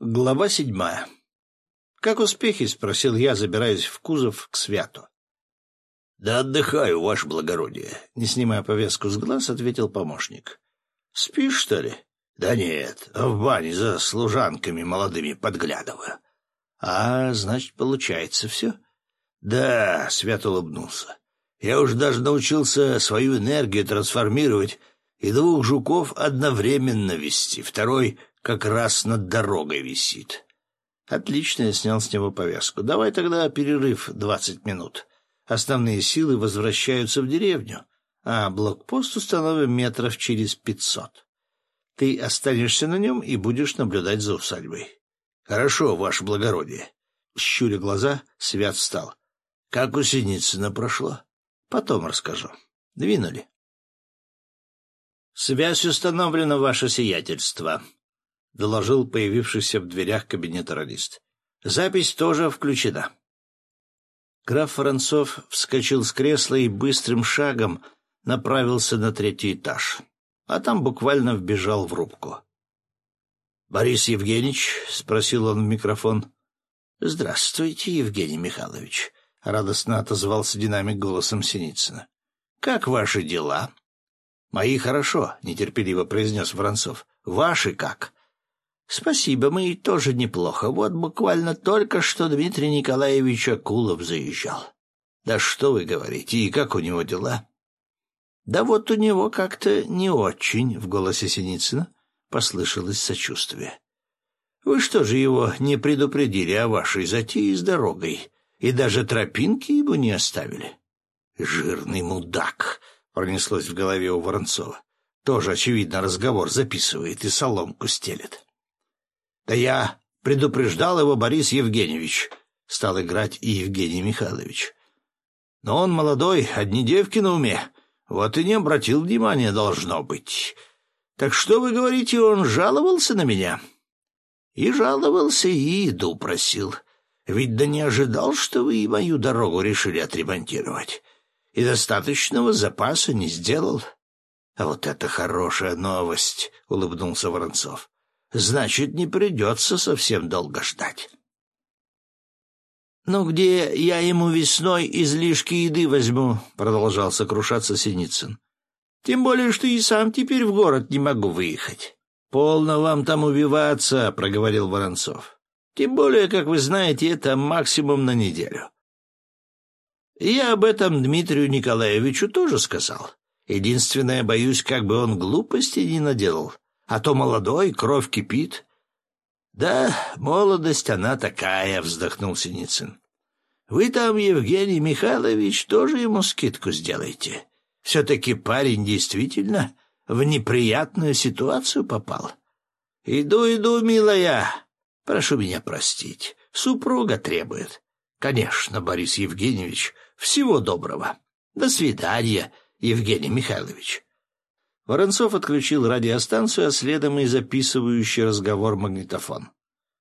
Глава седьмая. «Как успехи?» — спросил я, забираясь в кузов к Святу. «Да отдыхаю, ваше благородие», — не снимая повязку с глаз, ответил помощник. «Спишь, что ли?» «Да нет, в бане за служанками молодыми подглядываю». «А, значит, получается все?» «Да», — Свят улыбнулся. «Я уж даже научился свою энергию трансформировать и двух жуков одновременно вести. Второй как раз над дорогой висит. Отлично, я снял с него повязку. Давай тогда перерыв двадцать минут. Основные силы возвращаются в деревню, а блокпост установим метров через пятьсот. Ты останешься на нем и будешь наблюдать за усадьбой. — Хорошо, ваше благородие. Щуря глаза, Свят встал. — Как у Синицына прошло? — Потом расскажу. Двинули. — Связь установлена, ваше сиятельство, — доложил появившийся в дверях кабинета радист. «Запись тоже включена». Граф Воронцов вскочил с кресла и быстрым шагом направился на третий этаж, а там буквально вбежал в рубку. «Борис Евгеньевич?» — спросил он в микрофон. «Здравствуйте, Евгений Михайлович», — радостно отозвался динамик голосом Синицына. «Как ваши дела?» «Мои хорошо», — нетерпеливо произнес Воронцов. «Ваши как?» Спасибо, мы тоже неплохо. Вот буквально только что Дмитрий Николаевич Акулов заезжал. Да что вы говорите, и как у него дела? Да вот у него как-то не очень, в голосе Синицына послышалось сочувствие. Вы что же его не предупредили о вашей затее с дорогой, и даже тропинки ему не оставили? Жирный мудак, пронеслось в голове у Воронцова. Тоже, очевидно, разговор записывает и соломку стелет. Да я предупреждал его Борис Евгеньевич, стал играть и Евгений Михайлович. Но он молодой, одни девки на уме, вот и не обратил внимания, должно быть. Так что вы говорите, он жаловался на меня? И жаловался, и еду просил. Ведь да не ожидал, что вы и мою дорогу решили отремонтировать. И достаточного запаса не сделал. А вот это хорошая новость, — улыбнулся Воронцов значит, не придется совсем долго ждать. «Ну, где я ему весной излишки еды возьму?» — продолжал сокрушаться Синицын. «Тем более, что и сам теперь в город не могу выехать». «Полно вам там убиваться», — проговорил Воронцов. «Тем более, как вы знаете, это максимум на неделю». Я об этом Дмитрию Николаевичу тоже сказал. Единственное, боюсь, как бы он глупости не наделал а то молодой, кровь кипит. — Да, молодость она такая, — вздохнул Синицын. — Вы там, Евгений Михайлович, тоже ему скидку сделайте. Все-таки парень действительно в неприятную ситуацию попал. — Иду, иду, милая. Прошу меня простить. Супруга требует. — Конечно, Борис Евгеньевич, всего доброго. До свидания, Евгений Михайлович. Воронцов отключил радиостанцию, а следом и записывающий разговор магнитофон.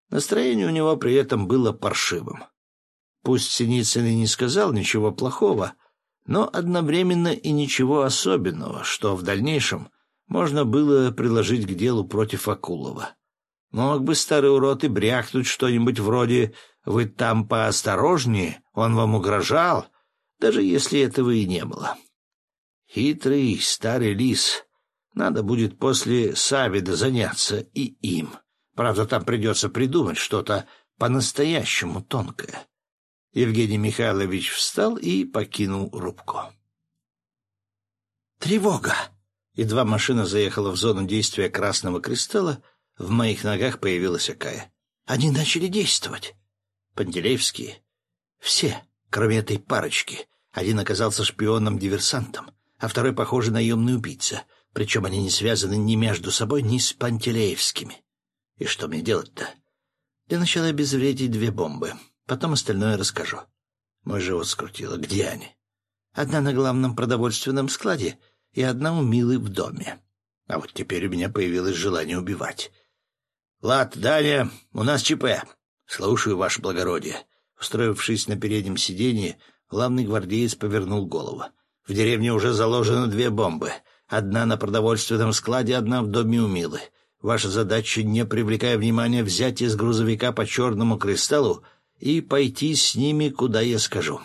Настроение у него при этом было паршивым. Пусть Синицын и не сказал ничего плохого, но одновременно и ничего особенного, что в дальнейшем можно было приложить к делу против Акулова. Мог бы старый урод и брякнуть что-нибудь вроде «Вы там поосторожнее, он вам угрожал», даже если этого и не было. Хитрый старый лис надо будет после Савида заняться и им. Правда, там придется придумать что-то по-настоящему тонкое. Евгений Михайлович встал и покинул рубку. «Тревога!» Едва машина заехала в зону действия Красного Кристалла, в моих ногах появилась Акая. «Они начали действовать!» «Пантелеевские?» «Все, кроме этой парочки. Один оказался шпионом-диверсантом, а второй, похоже, наемный убийца — причем они не связаны ни между собой, ни с Пантелеевскими. И что мне делать-то? Для начала обезвредить две бомбы, потом остальное расскажу. Мой живот скрутило. Где они? Одна на главном продовольственном складе и одна у Милы в доме. А вот теперь у меня появилось желание убивать. — Лад, Даня, у нас ЧП. Слушаю, ваше благородие. Устроившись на переднем сиденье, главный гвардеец повернул голову. В деревне уже заложено две бомбы — Одна на продовольственном складе, одна в доме у Милы. Ваша задача, не привлекая внимания, взять из грузовика по черному кристаллу и пойти с ними, куда я скажу.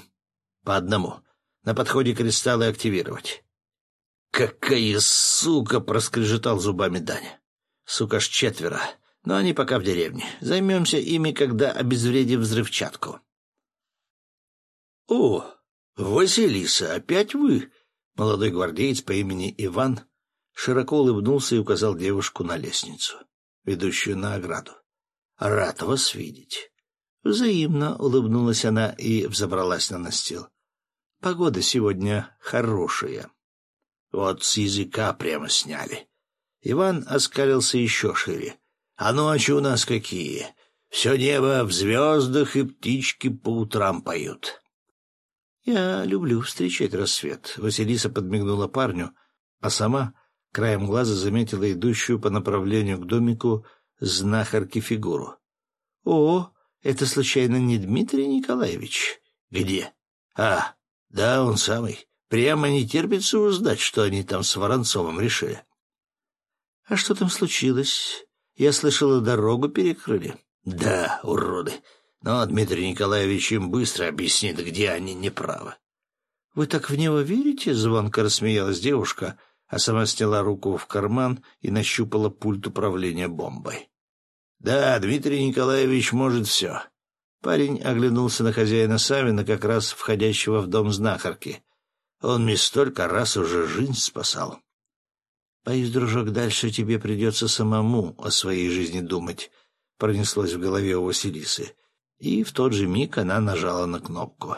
По одному. На подходе кристаллы активировать. «Какая сука!» — проскрежетал зубами Даня. «Сука ж четверо, но они пока в деревне. Займемся ими, когда обезвредим взрывчатку». «О, Василиса, опять вы?» Молодой гвардеец по имени Иван широко улыбнулся и указал девушку на лестницу, ведущую на ограду. «Рад вас видеть». Взаимно улыбнулась она и взобралась на настил. «Погода сегодня хорошая». Вот с языка прямо сняли. Иван оскалился еще шире. «А ночи у нас какие! Все небо в звездах, и птички по утрам поют». «Я люблю встречать рассвет», — Василиса подмигнула парню, а сама краем глаза заметила идущую по направлению к домику знахарки фигуру. «О, это случайно не Дмитрий Николаевич?» «Где?» «А, да, он самый. Прямо не терпится узнать, что они там с Воронцовым решили». «А что там случилось? Я слышала, дорогу перекрыли». «Да, уроды. Но Дмитрий Николаевич им быстро объяснит, где они неправы». «Вы так в него верите?» — звонко рассмеялась девушка — а сама сняла руку в карман и нащупала пульт управления бомбой. «Да, Дмитрий Николаевич может все». Парень оглянулся на хозяина Савина, как раз входящего в дом знахарки. Он мне столько раз уже жизнь спасал. «Боюсь, дружок, дальше тебе придется самому о своей жизни думать», — пронеслось в голове у Василисы. И в тот же миг она нажала на кнопку.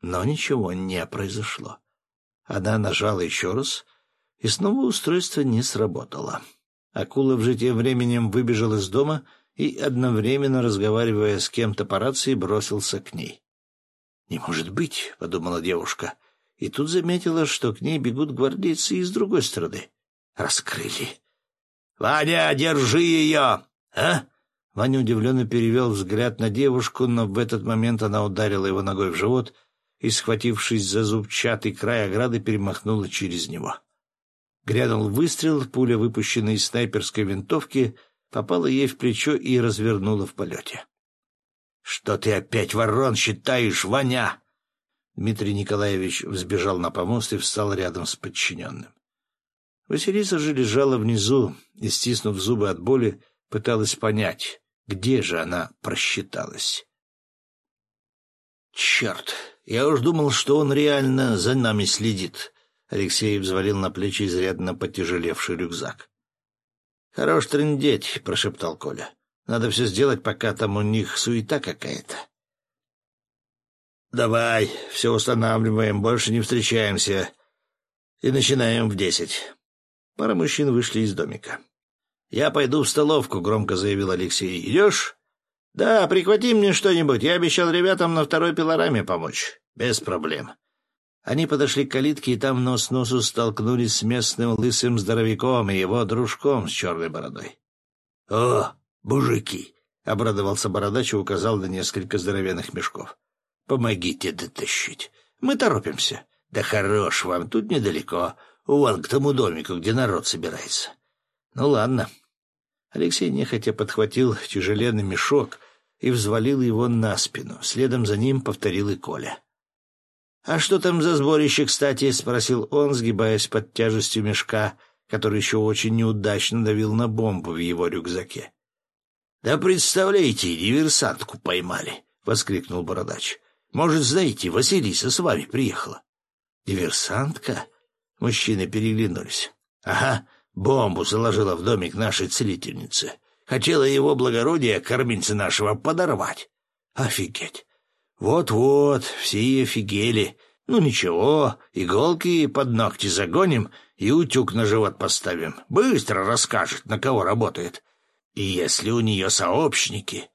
Но ничего не произошло. Она нажала еще раз, и снова устройство не сработало. Акулов же тем временем выбежал из дома и, одновременно разговаривая с кем-то по рации, бросился к ней. «Не может быть», — подумала девушка, и тут заметила, что к ней бегут гвардейцы из другой стороны. Раскрыли. «Ваня, держи ее! А?» Ваня удивленно перевел взгляд на девушку, но в этот момент она ударила его ногой в живот и, схватившись за зубчатый край ограды, перемахнула через него. Грянул выстрел, пуля, выпущенная из снайперской винтовки, попала ей в плечо и развернула в полете. — Что ты опять ворон считаешь, Ваня? Дмитрий Николаевич взбежал на помост и встал рядом с подчиненным. Василиса же лежала внизу и, стиснув зубы от боли, пыталась понять, где же она просчиталась. «Черт! Я уж думал, что он реально за нами следит», Алексей взвалил на плечи изрядно потяжелевший рюкзак. «Хорош трындеть», — прошептал Коля. «Надо все сделать, пока там у них суета какая-то». «Давай, все устанавливаем, больше не встречаемся. И начинаем в десять». Пара мужчин вышли из домика. «Я пойду в столовку», — громко заявил Алексей. «Идешь?» «Да, прихвати мне что-нибудь. Я обещал ребятам на второй пилораме помочь». «Без проблем». Они подошли к калитке и там нос носу столкнулись с местным лысым здоровяком и его дружком с черной бородой. — О, мужики! — обрадовался бородач и указал на несколько здоровенных мешков. — Помогите дотащить. Мы торопимся. — Да хорош вам, тут недалеко. Вон к тому домику, где народ собирается. — Ну ладно. Алексей нехотя подхватил тяжеленный мешок и взвалил его на спину. Следом за ним повторил и Коля. — «А что там за сборище, кстати?» — спросил он, сгибаясь под тяжестью мешка, который еще очень неудачно давил на бомбу в его рюкзаке. «Да представляете, диверсантку поймали!» — воскликнул бородач. «Может, знаете, Василиса с вами приехала?» «Диверсантка?» — мужчины переглянулись. «Ага, бомбу заложила в домик нашей целительницы. Хотела его благородие, кормильца нашего, подорвать. Офигеть! Вот-вот, все офигели. Ну ничего, иголки под ногти загоним и утюг на живот поставим. Быстро расскажет, на кого работает. И если у нее сообщники...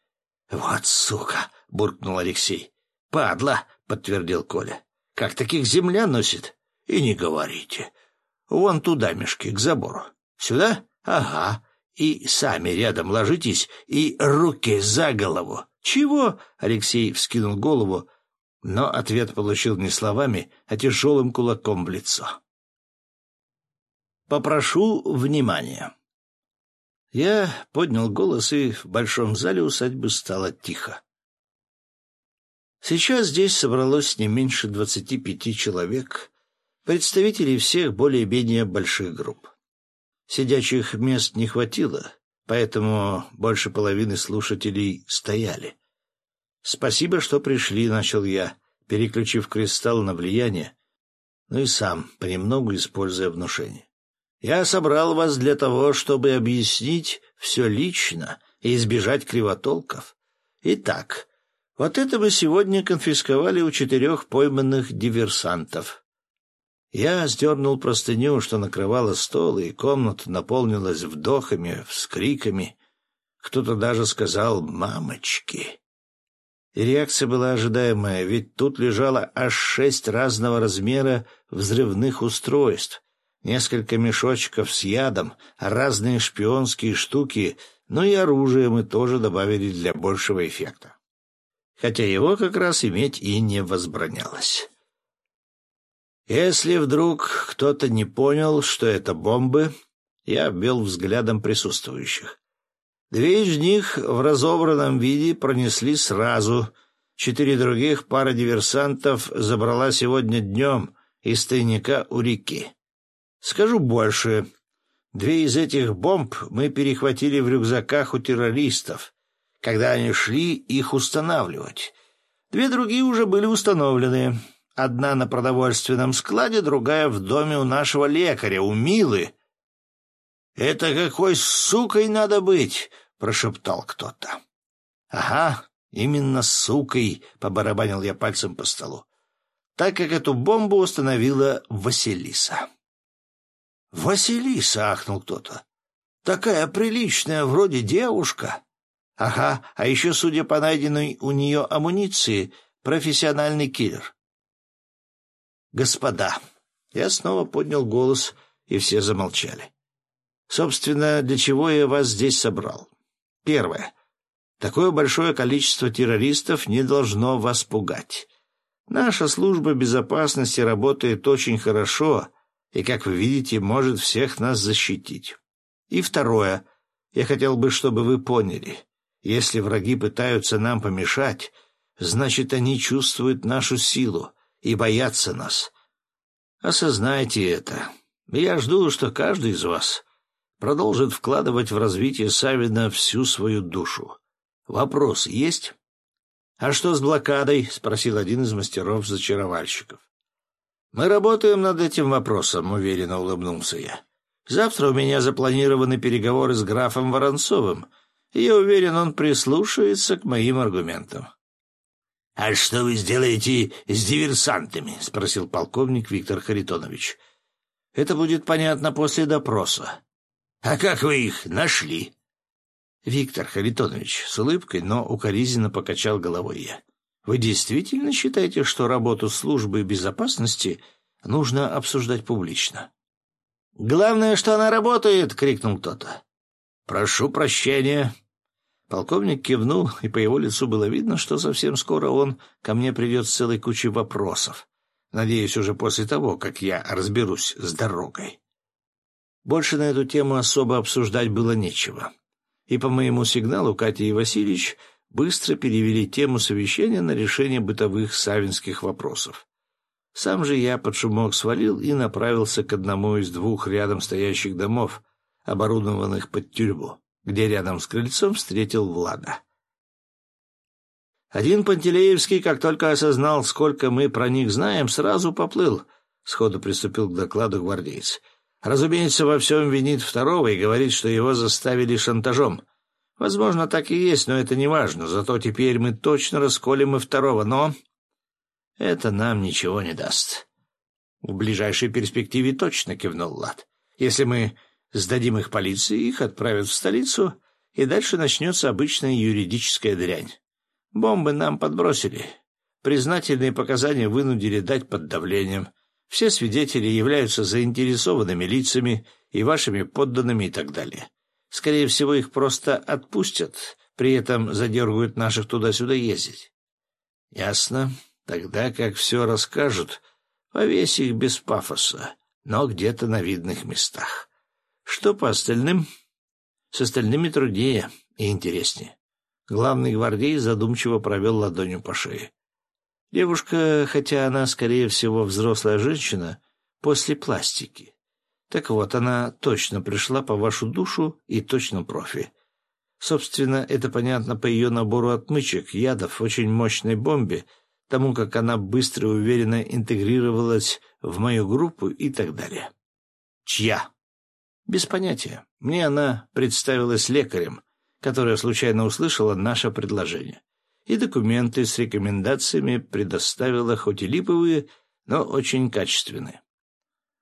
— Вот сука! — буркнул Алексей. — Падла! — подтвердил Коля. — Как таких земля носит? И не говорите. Вон туда мешки, к забору. Сюда? Ага. И сами рядом ложитесь и руки за голову. «Чего?» — Алексей вскинул голову, но ответ получил не словами, а тяжелым кулаком в лицо. «Попрошу внимания. Я поднял голос, и в большом зале усадьбы стало тихо. Сейчас здесь собралось не меньше двадцати пяти человек, представителей всех более-менее больших групп. Сидячих мест не хватило, поэтому больше половины слушателей стояли. «Спасибо, что пришли», — начал я, переключив кристалл на влияние, ну и сам, понемногу используя внушение. «Я собрал вас для того, чтобы объяснить все лично и избежать кривотолков. Итак, вот это мы сегодня конфисковали у четырех пойманных диверсантов. Я сдернул простыню, что накрывала стол, и комната наполнилась вдохами, вскриками. Кто-то даже сказал «мамочки». И реакция была ожидаемая, ведь тут лежало аж шесть разного размера взрывных устройств, несколько мешочков с ядом, разные шпионские штуки, но и оружие мы тоже добавили для большего эффекта. Хотя его как раз иметь и не возбранялось. Если вдруг кто-то не понял, что это бомбы, я обвел взглядом присутствующих. Две из них в разобранном виде пронесли сразу. Четыре других пара диверсантов забрала сегодня днем из тайника у реки. Скажу больше. Две из этих бомб мы перехватили в рюкзаках у террористов, когда они шли их устанавливать. Две другие уже были установлены. Одна на продовольственном складе, другая в доме у нашего лекаря, у Милы. «Это какой сукой надо быть!» — прошептал кто-то. «Ага, именно сукой!» — побарабанил я пальцем по столу. Так как эту бомбу установила Василиса. «Василиса!» — ахнул кто-то. «Такая приличная, вроде девушка!» «Ага, а еще, судя по найденной у нее амуниции, профессиональный киллер. «Господа!» Я снова поднял голос, и все замолчали. «Собственно, для чего я вас здесь собрал? Первое. Такое большое количество террористов не должно вас пугать. Наша служба безопасности работает очень хорошо и, как вы видите, может всех нас защитить. И второе. Я хотел бы, чтобы вы поняли. Если враги пытаются нам помешать, значит, они чувствуют нашу силу и боятся нас. Осознайте это. Я жду, что каждый из вас продолжит вкладывать в развитие Савина всю свою душу. Вопрос есть? — А что с блокадой? — спросил один из мастеров-зачаровальщиков. — Мы работаем над этим вопросом, — уверенно улыбнулся я. Завтра у меня запланированы переговоры с графом Воронцовым, и я уверен, он прислушается к моим аргументам. «А что вы сделаете с диверсантами?» — спросил полковник Виктор Харитонович. «Это будет понятно после допроса». «А как вы их нашли?» «Виктор Харитонович, с улыбкой, но укоризненно покачал головой я. Вы действительно считаете, что работу службы безопасности нужно обсуждать публично?» «Главное, что она работает!» — крикнул кто-то. «Прошу прощения», Полковник кивнул, и по его лицу было видно, что совсем скоро он ко мне придет с целой кучей вопросов. Надеюсь, уже после того, как я разберусь с дорогой. Больше на эту тему особо обсуждать было нечего. И по моему сигналу Катя и Васильевич быстро перевели тему совещания на решение бытовых савинских вопросов. Сам же я под шумок свалил и направился к одному из двух рядом стоящих домов, оборудованных под тюрьму где рядом с крыльцом встретил Влада. Один Пантелеевский, как только осознал, сколько мы про них знаем, сразу поплыл, — сходу приступил к докладу гвардейц. Разумеется, во всем винит второго и говорит, что его заставили шантажом. Возможно, так и есть, но это не важно, зато теперь мы точно расколем и второго, но... Это нам ничего не даст. В ближайшей перспективе точно кивнул Лад. Если мы Сдадим их полиции, их отправят в столицу, и дальше начнется обычная юридическая дрянь. Бомбы нам подбросили. Признательные показания вынудили дать под давлением. Все свидетели являются заинтересованными лицами и вашими подданными и так далее. Скорее всего, их просто отпустят, при этом задергают наших туда-сюда ездить. Ясно. Тогда как все расскажут, повесь их без пафоса, но где-то на видных местах. Что по остальным? С остальными труднее и интереснее. Главный гвардей задумчиво провел ладонью по шее. Девушка, хотя она, скорее всего, взрослая женщина, после пластики. Так вот, она точно пришла по вашу душу и точно профи. Собственно, это понятно по ее набору отмычек, ядов, очень мощной бомбе, тому, как она быстро и уверенно интегрировалась в мою группу и так далее. Чья? Без понятия. Мне она представилась лекарем, которая случайно услышала наше предложение. И документы с рекомендациями предоставила хоть и липовые, но очень качественные.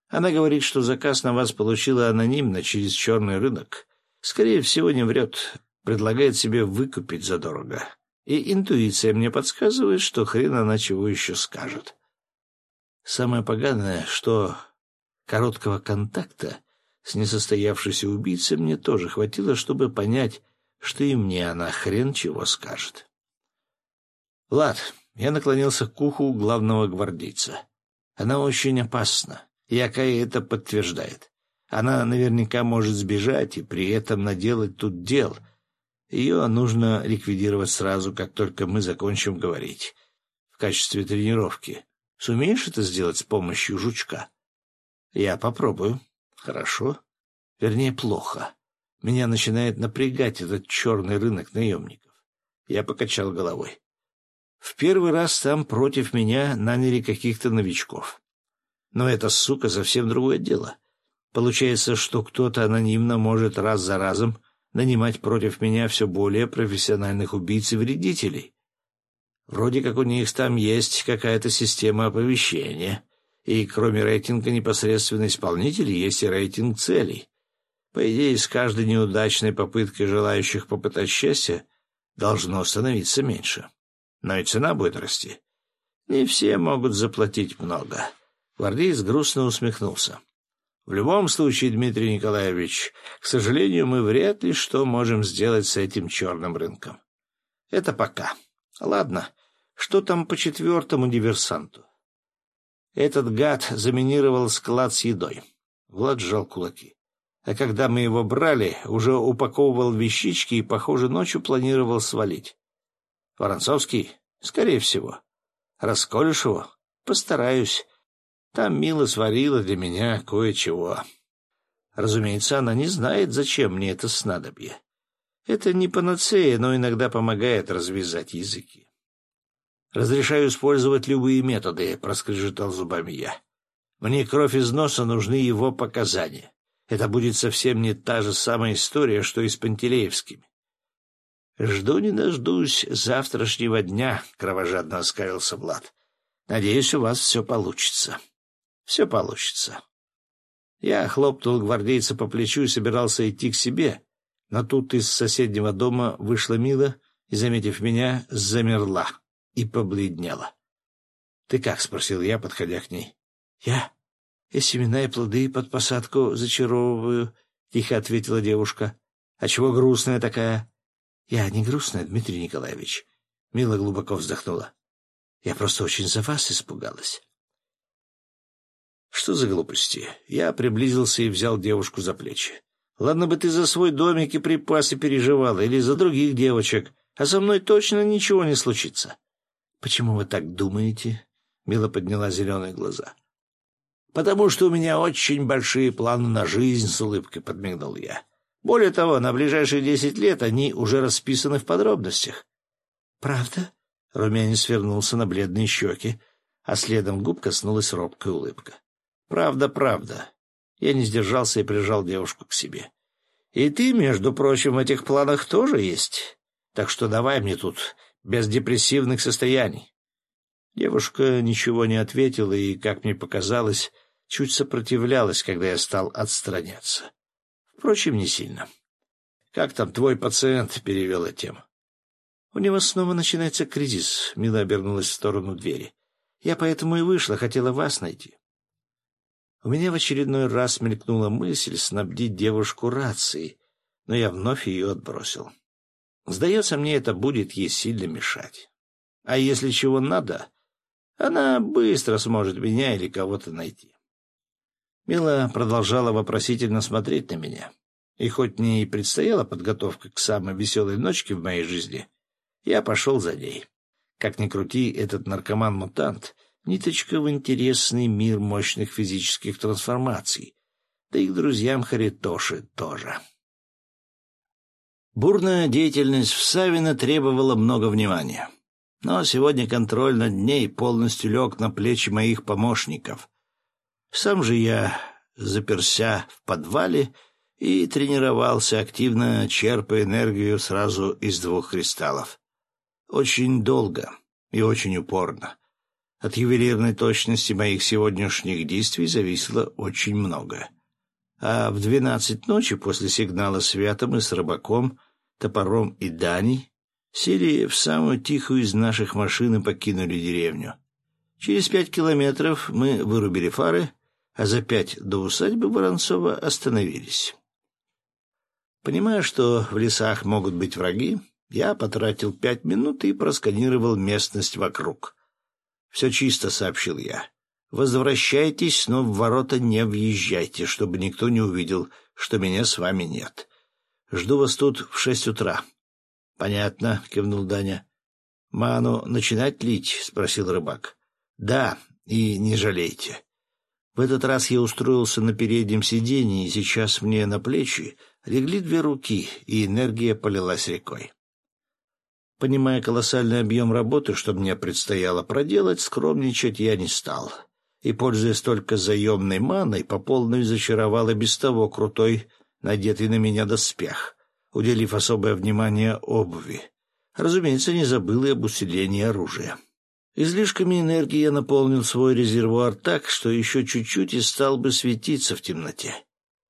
Она говорит, что заказ на вас получила анонимно через черный рынок. Скорее всего, не врет. Предлагает себе выкупить задорого. И интуиция мне подсказывает, что хрен она чего еще скажет. Самое поганое, что короткого контакта с несостоявшейся убийцей мне тоже хватило, чтобы понять, что и мне она хрен чего скажет. Влад, я наклонился к уху главного гвардейца. Она очень опасна, и Акая это подтверждает. Она наверняка может сбежать и при этом наделать тут дел — ее нужно ликвидировать сразу, как только мы закончим говорить. В качестве тренировки. Сумеешь это сделать с помощью жучка? Я попробую. Хорошо. Вернее, плохо. Меня начинает напрягать этот черный рынок наемников. Я покачал головой. В первый раз там против меня наняли каких-то новичков. Но эта сука совсем другое дело. Получается, что кто-то анонимно может раз за разом нанимать против меня все более профессиональных убийц и вредителей. Вроде как у них там есть какая-то система оповещения, и кроме рейтинга непосредственно исполнителей есть и рейтинг целей. По идее, с каждой неудачной попыткой желающих попытать счастье должно становиться меньше. Но и цена будет расти. Не все могут заплатить много. Гвардеец грустно усмехнулся. В любом случае, Дмитрий Николаевич, к сожалению, мы вряд ли что можем сделать с этим черным рынком. Это пока. Ладно, что там по четвертому диверсанту? Этот гад заминировал склад с едой. Влад сжал кулаки. А когда мы его брали, уже упаковывал вещички и, похоже, ночью планировал свалить. Воронцовский? Скорее всего. Расколешь его? Постараюсь. Там Мила сварила для меня кое-чего. Разумеется, она не знает, зачем мне это снадобье. Это не панацея, но иногда помогает развязать языки. «Разрешаю использовать любые методы», — проскрежетал зубами я. «Мне кровь из носа, нужны его показания. Это будет совсем не та же самая история, что и с Пантелеевскими». «Жду не дождусь завтрашнего дня», — кровожадно оскалился Влад. «Надеюсь, у вас все получится». Все получится. Я хлопнул гвардейца по плечу и собирался идти к себе, но тут из соседнего дома вышла Мила и, заметив меня, замерла и побледнела. — Ты как? — спросил я, подходя к ней. — Я? Я семена и плоды под посадку зачаровываю, — тихо ответила девушка. — А чего грустная такая? — Я не грустная, Дмитрий Николаевич. Мила глубоко вздохнула. — Я просто очень за вас испугалась. Что за глупости? Я приблизился и взял девушку за плечи. Ладно бы ты за свой домик и припасы переживала, или за других девочек, а со мной точно ничего не случится. — Почему вы так думаете? — Мила подняла зеленые глаза. — Потому что у меня очень большие планы на жизнь, — с улыбкой подмигнул я. Более того, на ближайшие десять лет они уже расписаны в подробностях. — Правда? — румянец вернулся на бледные щеки, а следом губ коснулась робкая улыбка. Правда, правда. Я не сдержался и прижал девушку к себе. И ты, между прочим, в этих планах тоже есть. Так что давай мне тут без депрессивных состояний. Девушка ничего не ответила и, как мне показалось, чуть сопротивлялась, когда я стал отстраняться. Впрочем, не сильно. «Как там твой пациент?» — перевела тему. «У него снова начинается кризис», — Мила обернулась в сторону двери. «Я поэтому и вышла, хотела вас найти». У меня в очередной раз мелькнула мысль снабдить девушку рацией, но я вновь ее отбросил. Сдается мне, это будет ей сильно мешать. А если чего надо, она быстро сможет меня или кого-то найти. Мила продолжала вопросительно смотреть на меня. И хоть мне и предстояла подготовка к самой веселой ночке в моей жизни, я пошел за ней. Как ни крути, этот наркоман-мутант — ниточка в интересный мир мощных физических трансформаций, да и к друзьям Харитоши тоже. Бурная деятельность в Савино требовала много внимания. Но сегодня контроль над ней полностью лег на плечи моих помощников. Сам же я заперся в подвале и тренировался, активно черпая энергию сразу из двух кристаллов. Очень долго и очень упорно. От ювелирной точности моих сегодняшних действий зависело очень много. А в двенадцать ночи после сигнала свята мы с рыбаком, топором и Даней сели в самую тихую из наших машин и покинули деревню. Через пять километров мы вырубили фары, а за пять до усадьбы Воронцова остановились. Понимая, что в лесах могут быть враги, я потратил пять минут и просканировал местность вокруг. «Все чисто», — сообщил я. «Возвращайтесь, но в ворота не въезжайте, чтобы никто не увидел, что меня с вами нет. Жду вас тут в шесть утра». «Понятно», — кивнул Даня. «Ману начинать лить?» — спросил рыбак. «Да, и не жалейте. В этот раз я устроился на переднем сиденье, и сейчас мне на плечи легли две руки, и энергия полилась рекой. Понимая колоссальный объем работы, что мне предстояло проделать, скромничать я не стал. И, пользуясь только заемной маной, по полной зачаровал и без того крутой, надетый на меня доспех, уделив особое внимание обуви. Разумеется, не забыл и об усилении оружия. Излишками энергии я наполнил свой резервуар так, что еще чуть-чуть и стал бы светиться в темноте.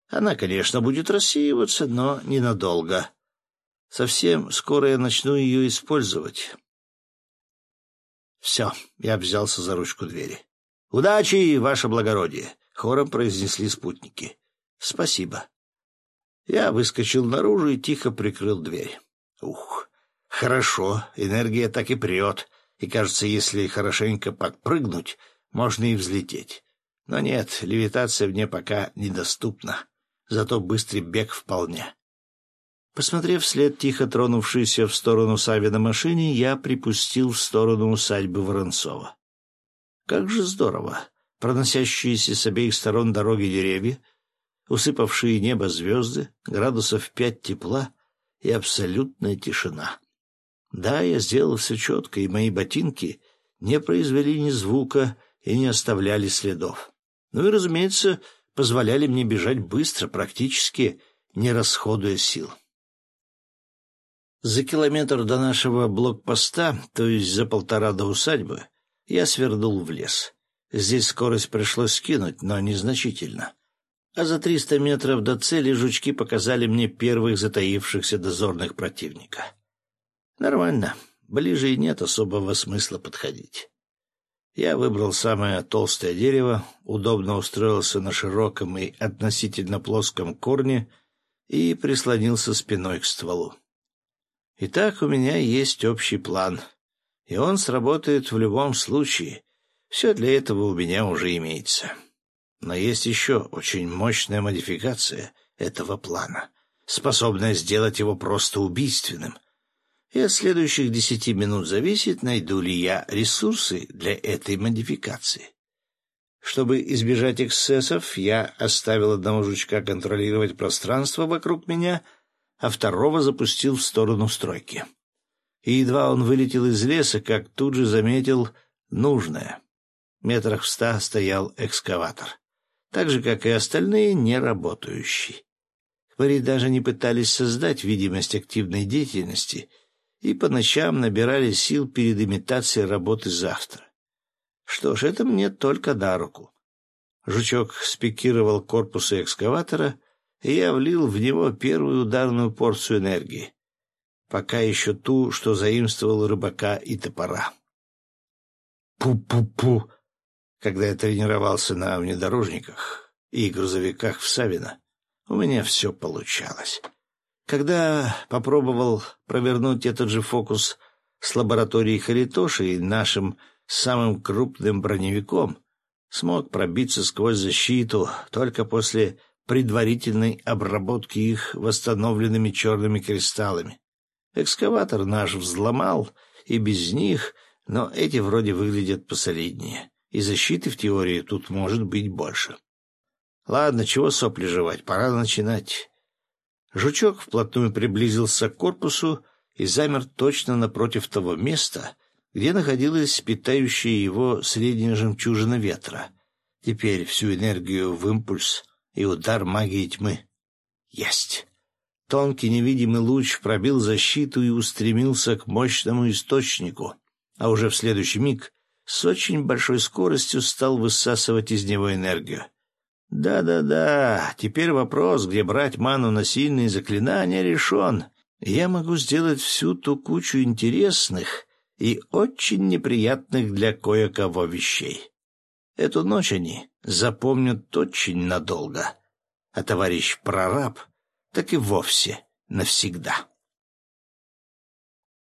Она, конечно, будет рассеиваться, но ненадолго. Совсем скоро я начну ее использовать. Все, я взялся за ручку двери. «Удачи, ваше благородие!» — хором произнесли спутники. «Спасибо». Я выскочил наружу и тихо прикрыл дверь. Ух, хорошо, энергия так и прет и, кажется, если хорошенько подпрыгнуть, можно и взлететь. Но нет, левитация мне пока недоступна, зато быстрый бег вполне. Посмотрев вслед тихо тронувшейся в сторону Савина машине, я припустил в сторону усадьбы Воронцова. Как же здорово! Проносящиеся с обеих сторон дороги деревья, усыпавшие небо звезды, градусов пять тепла и абсолютная тишина. Да, я сделал все четко, и мои ботинки не произвели ни звука и не оставляли следов. Ну и, разумеется, позволяли мне бежать быстро, практически не расходуя сил. За километр до нашего блокпоста, то есть за полтора до усадьбы, я свернул в лес. Здесь скорость пришлось скинуть, но незначительно. А за триста метров до цели жучки показали мне первых затаившихся дозорных противника. Нормально. Ближе и нет особого смысла подходить. Я выбрал самое толстое дерево, удобно устроился на широком и относительно плоском корне и прислонился спиной к стволу. Итак, у меня есть общий план, и он сработает в любом случае. Все для этого у меня уже имеется. Но есть еще очень мощная модификация этого плана, способная сделать его просто убийственным, и от следующих десяти минут зависит, найду ли я ресурсы для этой модификации. Чтобы избежать эксцессов, я оставил одного жучка контролировать пространство вокруг меня, а второго запустил в сторону стройки. И едва он вылетел из леса, как тут же заметил нужное. Метрах в ста стоял экскаватор, так же, как и остальные, не работающий. Хвари даже не пытались создать видимость активной деятельности — и по ночам набирали сил перед имитацией работы завтра. Что ж, это мне только на руку. Жучок спикировал корпусы экскаватора, и я влил в него первую ударную порцию энергии, пока еще ту, что заимствовал рыбака и топора. Пу-пу-пу! Когда я тренировался на внедорожниках и грузовиках в Савино, у меня все получалось. Когда попробовал провернуть этот же фокус с лабораторией Харитоши и нашим самым крупным броневиком, смог пробиться сквозь защиту только после предварительной обработки их восстановленными черными кристаллами. Экскаватор наш взломал, и без них, но эти вроде выглядят посолиднее, и защиты в теории тут может быть больше. Ладно, чего сопли жевать, пора начинать. Жучок вплотную приблизился к корпусу и замер точно напротив того места, где находилась питающая его средняя жемчужина ветра. Теперь всю энергию в импульс и удар магии тьмы. Есть! Тонкий невидимый луч пробил защиту и устремился к мощному источнику, а уже в следующий миг с очень большой скоростью стал высасывать из него энергию. Да-да-да, теперь вопрос, где брать ману на сильные заклинания, решен. Я могу сделать всю ту кучу интересных и очень неприятных для кое-кого вещей. Эту ночь они запомнят очень надолго, а товарищ прораб так и вовсе навсегда.